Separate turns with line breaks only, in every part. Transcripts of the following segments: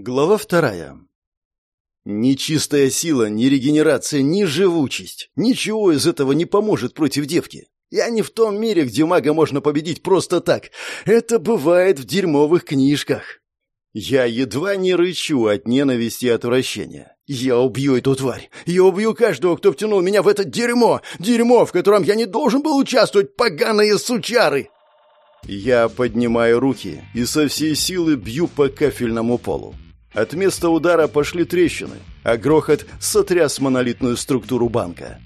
Глава вторая. Ни чистая сила, ни регенерация, ни живучесть. Ничего из этого не поможет против девки. Я не в том мире, где мага можно победить просто так. Это бывает в дерьмовых книжках. Я едва не рычу от ненависти и отвращения. Я убью эту тварь. Я убью каждого, кто втянул меня в это дерьмо. Дерьмо, в котором я не должен был участвовать, поганые сучары. Я поднимаю руки и со всей силы бью по кафельному полу. От места удара пошли трещины, а грохот сотряс монолитную структуру банка.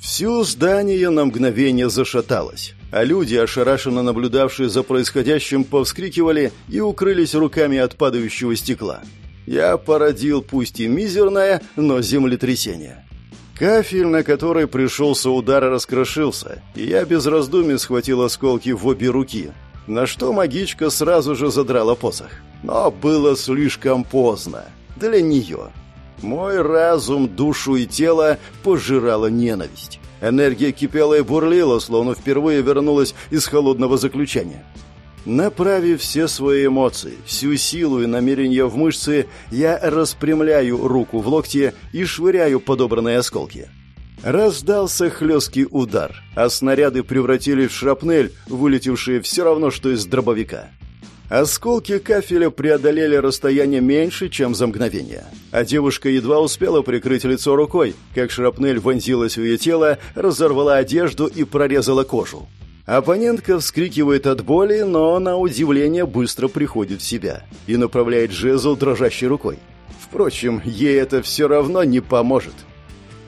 Всё здание на мгновение зашаталось, а люди, ошарашенно наблюдавшие за происходящим, повскрикивали и укрылись руками от падающего стекла. Я породил пусть и мизерное, но землетрясение. Кафель, на который пришелся удар, раскрошился, и я без раздумий схватил осколки в обе руки, на что магичка сразу же задрала посох. Но было слишком поздно. Для нее. Мой разум, душу и тело пожирала ненависть. Энергия кипела и бурлила, словно впервые вернулась из холодного заключения. Направив все свои эмоции, всю силу и намерения в мышцы, я распрямляю руку в локте и швыряю подобранные осколки. Раздался хлесткий удар, а снаряды превратились в шрапнель, вылетевшие все равно, что из дробовика. Осколки кафеля преодолели расстояние меньше, чем за мгновение. А девушка едва успела прикрыть лицо рукой, как шрапнель вонзилась в ее тело, разорвала одежду и прорезала кожу. Оппонентка вскрикивает от боли, но на удивление быстро приходит в себя и направляет жезл дрожащей рукой. Впрочем, ей это все равно не поможет.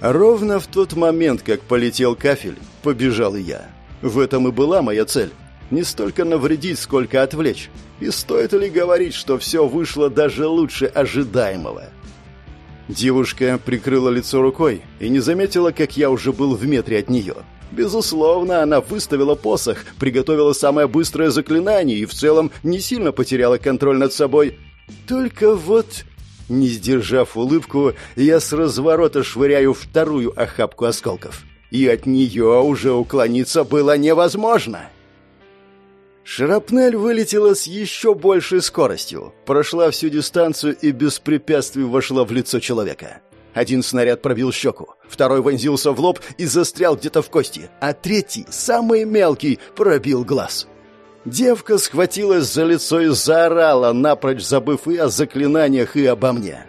Ровно в тот момент, как полетел кафель, побежал и я. В этом и была моя цель не столько навредить, сколько отвлечь. И стоит ли говорить, что все вышло даже лучше ожидаемого? Девушка прикрыла лицо рукой и не заметила, как я уже был в метре от нее. Безусловно, она выставила посох, приготовила самое быстрое заклинание и в целом не сильно потеряла контроль над собой. Только вот, не сдержав улыбку, я с разворота швыряю вторую охапку осколков. И от нее уже уклониться было невозможно. Шрапнель вылетела с еще большей скоростью, прошла всю дистанцию и без препятствий вошла в лицо человека. Один снаряд пробил щеку, второй вонзился в лоб и застрял где-то в кости, а третий, самый мелкий, пробил глаз. Девка схватилась за лицо и заорала, напрочь забыв и о заклинаниях, и обо мне.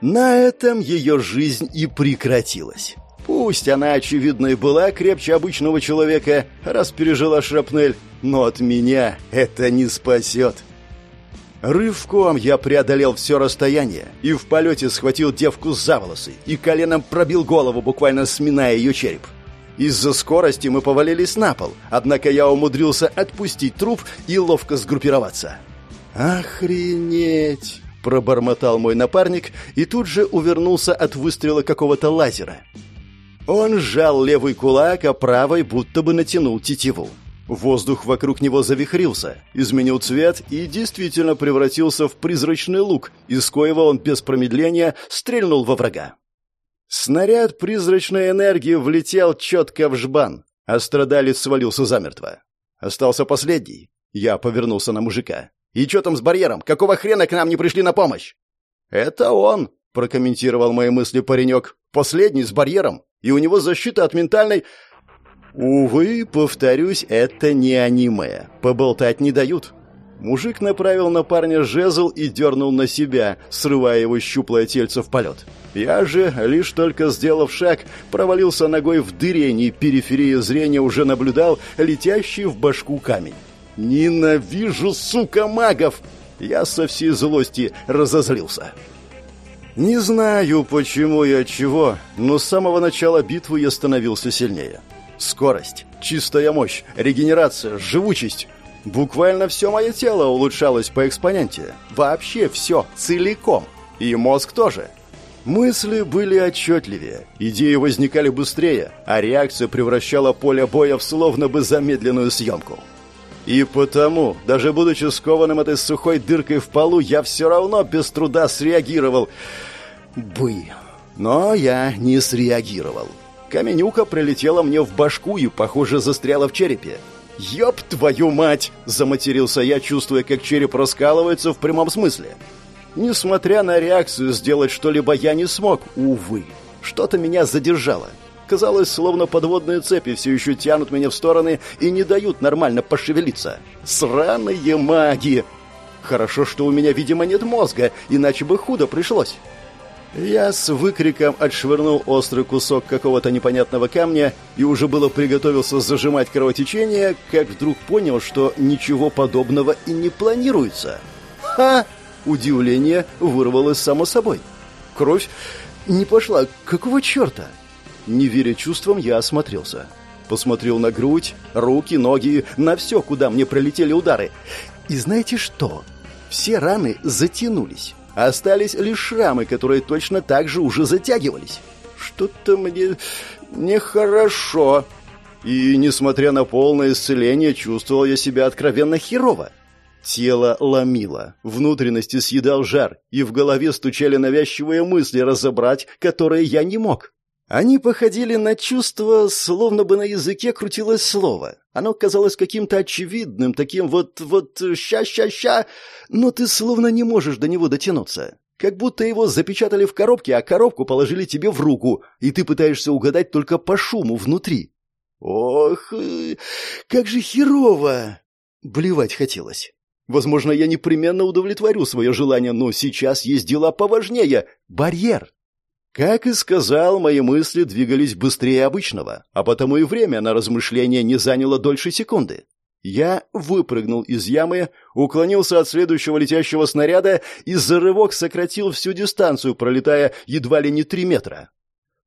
На этом ее жизнь и прекратилась. Пусть она, очевидно, и была крепче обычного человека, раз пережила шрапнель, но от меня это не спасет. Рывком я преодолел все расстояние и в полете схватил девку за волосы и коленом пробил голову, буквально сминая ее череп. Из-за скорости мы повалились на пол, однако я умудрился отпустить труп и ловко сгруппироваться. «Охренеть!» – пробормотал мой напарник и тут же увернулся от выстрела какого-то лазера. Он сжал левый кулак, а правой будто бы натянул тетиву. Воздух вокруг него завихрился, изменил цвет и действительно превратился в призрачный лук, из коего он без промедления стрельнул во врага. Снаряд призрачной энергии влетел четко в жбан, а страдалец свалился замертво. Остался последний. Я повернулся на мужика. «И что там с барьером? Какого хрена к нам не пришли на помощь?» «Это он», — прокомментировал мои мысли паренек. «Последний с барьером, и у него защита от ментальной...» Увы, повторюсь, это не аниме. Поболтать не дают. Мужик направил на парня жезл и дернул на себя, срывая его щуплое тельце в полет. Я же, лишь только сделав шаг, провалился ногой в дыре, периферии зрения уже наблюдал летящий в башку камень. «Ненавижу, сука, магов!» Я со всей злости разозлился. Не знаю, почему и от чего, но с самого начала битвы я становился сильнее. Скорость, чистая мощь, регенерация, живучесть. Буквально все мое тело улучшалось по экспоненте. Вообще все, целиком. И мозг тоже. Мысли были отчетливее, идеи возникали быстрее, а реакция превращала поле боя в словно бы замедленную съемку. И потому, даже будучи скованным этой сухой дыркой в полу, я все равно без труда среагировал. Бы. Но я не среагировал. Каменюка прилетела мне в башку и, похоже, застряла в черепе. «Ёб твою мать!» – заматерился я, чувствуя, как череп раскалывается в прямом смысле. Несмотря на реакцию, сделать что-либо я не смог, увы. Что-то меня задержало. Казалось, словно подводные цепи все еще тянут меня в стороны и не дают нормально пошевелиться. Сраные маги! Хорошо, что у меня, видимо, нет мозга, иначе бы худо пришлось. Я с выкриком отшвырнул острый кусок какого-то непонятного камня и уже было приготовился зажимать кровотечение, как вдруг понял, что ничего подобного и не планируется. «Ха!» Удивление вырвалось само собой. Кровь не пошла. Какого черта? Не веря чувствам, я осмотрелся. Посмотрел на грудь, руки, ноги, на все, куда мне пролетели удары. И знаете что? Все раны затянулись. Остались лишь шрамы, которые точно так же уже затягивались. Что-то мне нехорошо. И, несмотря на полное исцеление, чувствовал я себя откровенно херово. Тело ломило, внутренности съедал жар, и в голове стучали навязчивые мысли, разобрать которые я не мог. Они походили на чувства, словно бы на языке крутилось слово. Оно казалось каким-то очевидным, таким вот, вот, ща-ща-ща, но ты словно не можешь до него дотянуться. Как будто его запечатали в коробке, а коробку положили тебе в руку, и ты пытаешься угадать только по шуму внутри. Ох, э, как же херово! Блевать хотелось. Возможно, я непременно удовлетворю свое желание, но сейчас есть дела поважнее. Барьер. Как и сказал, мои мысли двигались быстрее обычного, а потому и время на размышление не заняло дольше секунды. Я выпрыгнул из ямы, уклонился от следующего летящего снаряда и за рывок сократил всю дистанцию, пролетая едва ли не три метра.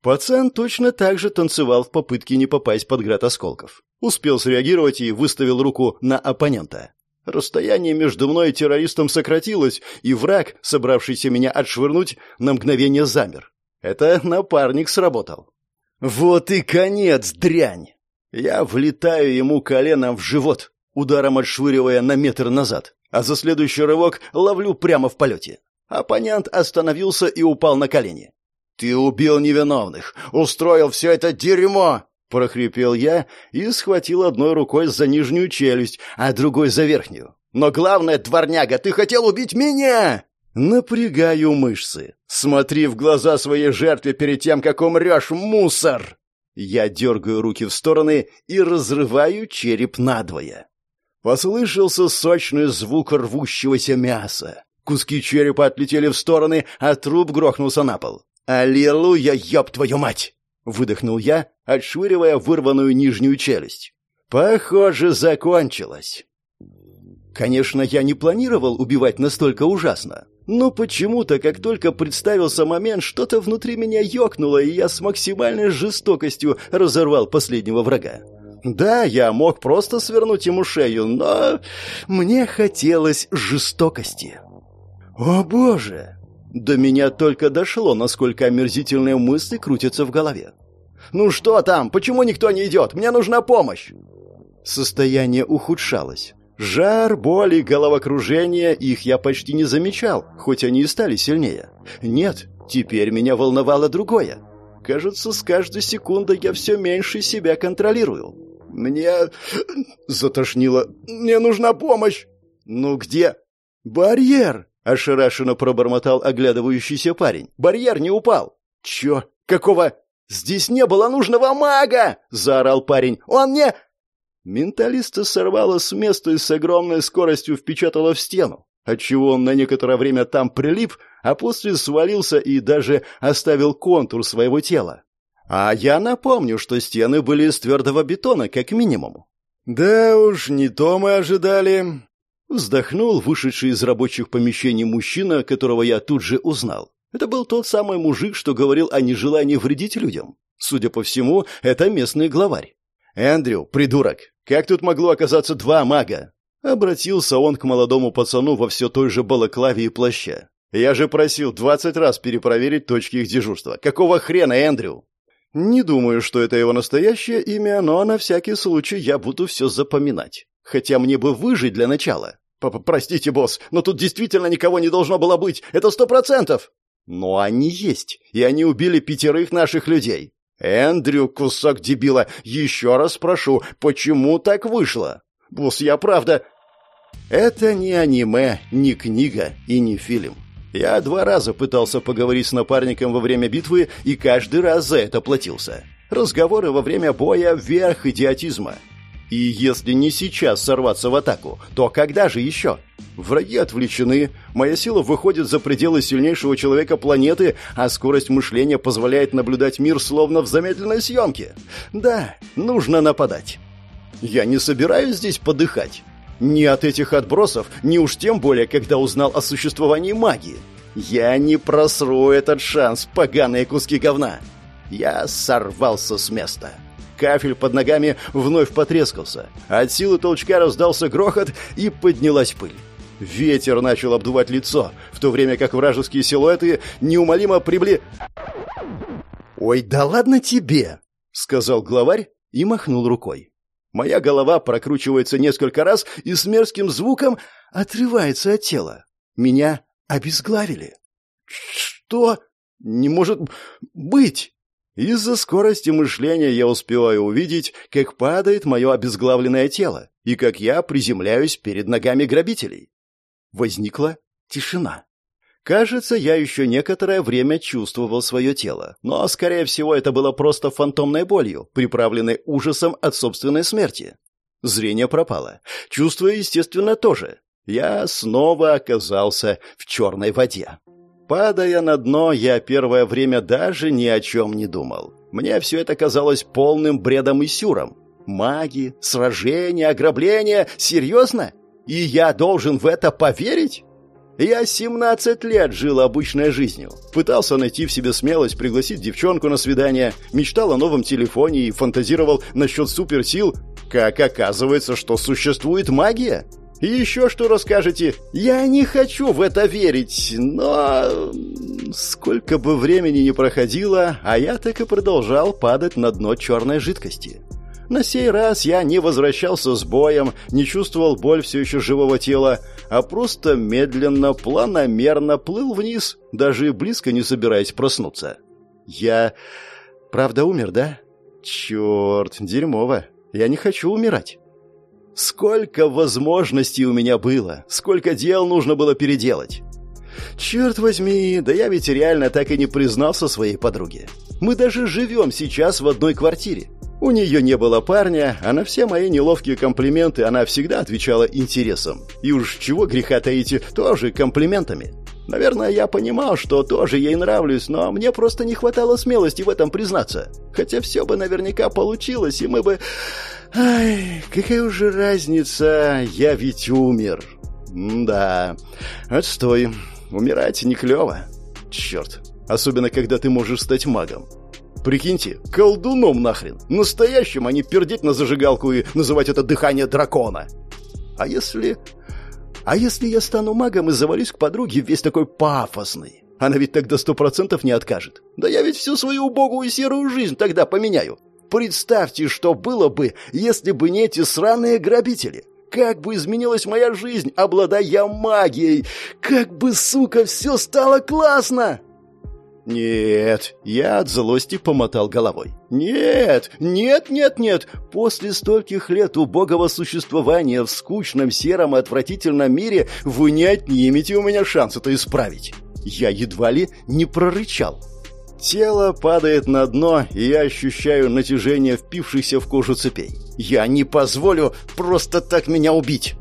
Пацан точно так же танцевал в попытке не попасть под град осколков. Успел среагировать и выставил руку на оппонента. Расстояние между мной и террористом сократилось, и враг, собравшийся меня отшвырнуть, на мгновение замер. Это напарник сработал. Вот и конец, дрянь! Я влетаю ему коленом в живот, ударом отшвыривая на метр назад, а за следующий рывок ловлю прямо в полете. Оппонент остановился и упал на колени. «Ты убил невиновных! Устроил все это дерьмо!» прохрипел я и схватил одной рукой за нижнюю челюсть, а другой за верхнюю. Но главное, дворняга, ты хотел убить меня! Напрягаю мышцы. Смотри в глаза своей жертве перед тем, как умрешь, мусор! Я дергаю руки в стороны и разрываю череп надвое. Послышался сочный звук рвущегося мяса. Куски черепа отлетели в стороны, а труп грохнулся на пол. «Аллилуйя, ёб твою мать!» Выдохнул я, отшвыривая вырванную нижнюю челюсть. Похоже, закончилось. Конечно, я не планировал убивать настолько ужасно. Но почему-то, как только представился момент, что-то внутри меня ёкнуло, и я с максимальной жестокостью разорвал последнего врага. Да, я мог просто свернуть ему шею, но мне хотелось жестокости. О боже! До меня только дошло, насколько омерзительные мысли крутятся в голове. «Ну что там? Почему никто не идет? Мне нужна помощь!» Состояние ухудшалось. Жар, боль и головокружение их я почти не замечал, хоть они и стали сильнее. Нет, теперь меня волновало другое. Кажется, с каждой секундой я все меньше себя контролирую. Мне затошнило. Мне нужна помощь. Ну где? Барьер, ошарашенно пробормотал оглядывающийся парень. Барьер не упал. Чё? Какого? Здесь не было нужного мага, заорал парень. Он не Менталиста сорвало с места и с огромной скоростью впечатало в стену, отчего он на некоторое время там прилип, а после свалился и даже оставил контур своего тела. А я напомню, что стены были из твердого бетона, как минимум. Да уж, не то мы ожидали. Вздохнул вышедший из рабочих помещений мужчина, которого я тут же узнал. Это был тот самый мужик, что говорил о нежелании вредить людям. Судя по всему, это местный главарь. «Эндрю, придурок, как тут могло оказаться два мага?» Обратился он к молодому пацану во все той же балаклаве и плаще. «Я же просил двадцать раз перепроверить точки их дежурства. Какого хрена, Эндрю?» «Не думаю, что это его настоящее имя, но на всякий случай я буду все запоминать. Хотя мне бы выжить для начала. П -п Простите, босс, но тут действительно никого не должно было быть. Это сто процентов!» «Но они есть, и они убили пятерых наших людей. «Эндрю, кусок дебила, еще раз прошу, почему так вышло?» «Босс, я правда...» Это не аниме, не книга и не фильм. Я два раза пытался поговорить с напарником во время битвы и каждый раз за это платился. Разговоры во время боя – верх идиотизма. И если не сейчас сорваться в атаку, то когда же еще? Враги отвлечены, моя сила выходит за пределы сильнейшего человека планеты, а скорость мышления позволяет наблюдать мир словно в замедленной съемке. Да, нужно нападать. Я не собираюсь здесь подыхать. Ни от этих отбросов, ни уж тем более, когда узнал о существовании магии. Я не просру этот шанс, поганые куски говна. Я сорвался с места. Кафель под ногами вновь потрескался. От силы толчка раздался грохот и поднялась пыль. Ветер начал обдувать лицо, в то время как вражеские силуэты неумолимо прибли... «Ой, да ладно тебе!» — сказал главарь и махнул рукой. Моя голова прокручивается несколько раз и с мерзким звуком отрывается от тела. Меня обезглавили. Что? Не может быть! Из-за скорости мышления я успеваю увидеть, как падает мое обезглавленное тело и как я приземляюсь перед ногами грабителей. Возникла тишина. Кажется, я еще некоторое время чувствовал свое тело, но, скорее всего, это было просто фантомной болью, приправленной ужасом от собственной смерти. Зрение пропало. Чувство, естественно, тоже. Я снова оказался в черной воде. Падая на дно, я первое время даже ни о чем не думал. Мне все это казалось полным бредом и сюром. Маги, сражения, ограбления. Серьезно? И я должен в это поверить? Я 17 лет жил обычной жизнью. Пытался найти в себе смелость пригласить девчонку на свидание, мечтал о новом телефоне и фантазировал насчет суперсил. Как оказывается, что существует магия? И еще что расскажете? Я не хочу в это верить, но... Сколько бы времени ни проходило, а я так и продолжал падать на дно черной жидкости. На сей раз я не возвращался с боем, не чувствовал боль все еще живого тела, а просто медленно, планомерно плыл вниз, даже близко не собираясь проснуться. Я... Правда умер, да? Черт, дерьмово. Я не хочу умирать. Сколько возможностей у меня было, сколько дел нужно было переделать. Черт возьми, да я ведь реально так и не признался своей подруге. Мы даже живем сейчас в одной квартире. У нее не было парня, а на все мои неловкие комплименты она всегда отвечала интересом. И уж чего греха таить, тоже комплиментами. Наверное, я понимал, что тоже ей нравлюсь, но мне просто не хватало смелости в этом признаться. Хотя все бы наверняка получилось, и мы бы... Ай, какая уже разница, я ведь умер. Да, отстой. Умирать не клево. Черт, особенно когда ты можешь стать магом. Прикиньте, колдуном нахрен. Настоящим, а не пердеть на зажигалку и называть это дыхание дракона. А если... А если я стану магом и завалюсь к подруге весь такой пафосный? Она ведь тогда сто процентов не откажет. Да я ведь всю свою убогую серую жизнь тогда поменяю. Представьте, что было бы, если бы не эти сраные грабители. Как бы изменилась моя жизнь, обладая магией. Как бы, сука, все стало классно. «Нет», — я от злости помотал головой. «Нет, нет, нет, нет! После стольких лет убогого существования в скучном, сером и отвратительном мире вы не отнимете у меня шанс это исправить!» Я едва ли не прорычал. Тело падает на дно, и я ощущаю натяжение впившихся в кожу цепей. «Я не позволю просто так меня убить!»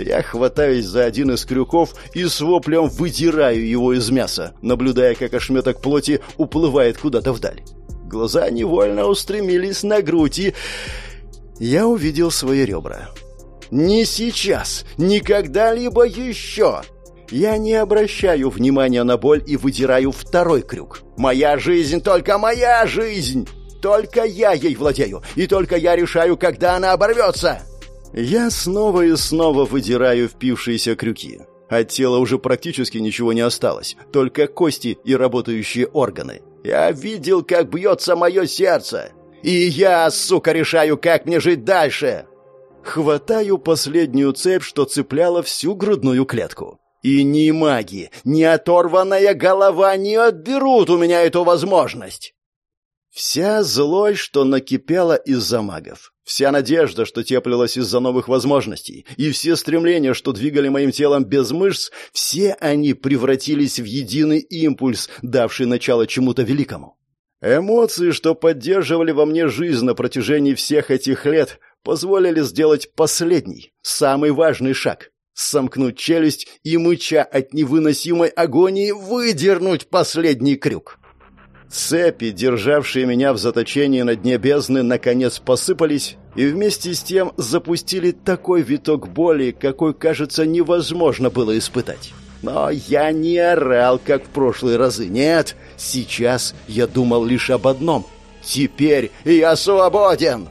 Я хватаюсь за один из крюков и с воплем выдираю его из мяса, наблюдая, как ошметок плоти уплывает куда-то вдаль. Глаза невольно устремились на грудь, и... Я увидел свои ребра. «Не сейчас! Никогда-либо еще!» Я не обращаю внимания на боль и выдираю второй крюк. «Моя жизнь только моя жизнь!» Только я ей владею, и только я решаю, когда она оборвется. Я снова и снова выдираю впившиеся крюки. От тела уже практически ничего не осталось, только кости и работающие органы. Я видел, как бьется мое сердце. И я, сука, решаю, как мне жить дальше. Хватаю последнюю цепь, что цепляла всю грудную клетку. И ни маги, ни оторванная голова не отберут у меня эту возможность. Вся злость, что накипела из-за магов, Вся надежда, что теплилась из-за новых возможностей, и все стремления, что двигали моим телом без мышц, все они превратились в единый импульс, давший начало чему-то великому. Эмоции, что поддерживали во мне жизнь на протяжении всех этих лет, позволили сделать последний, самый важный шаг — сомкнуть челюсть и, мыча от невыносимой агонии, выдернуть последний крюк. Цепи, державшие меня в заточении на дне бездны, наконец посыпались и вместе с тем запустили такой виток боли, какой, кажется, невозможно было испытать. Но я не орал, как в прошлые разы. Нет, сейчас я думал лишь об одном. Теперь я свободен!»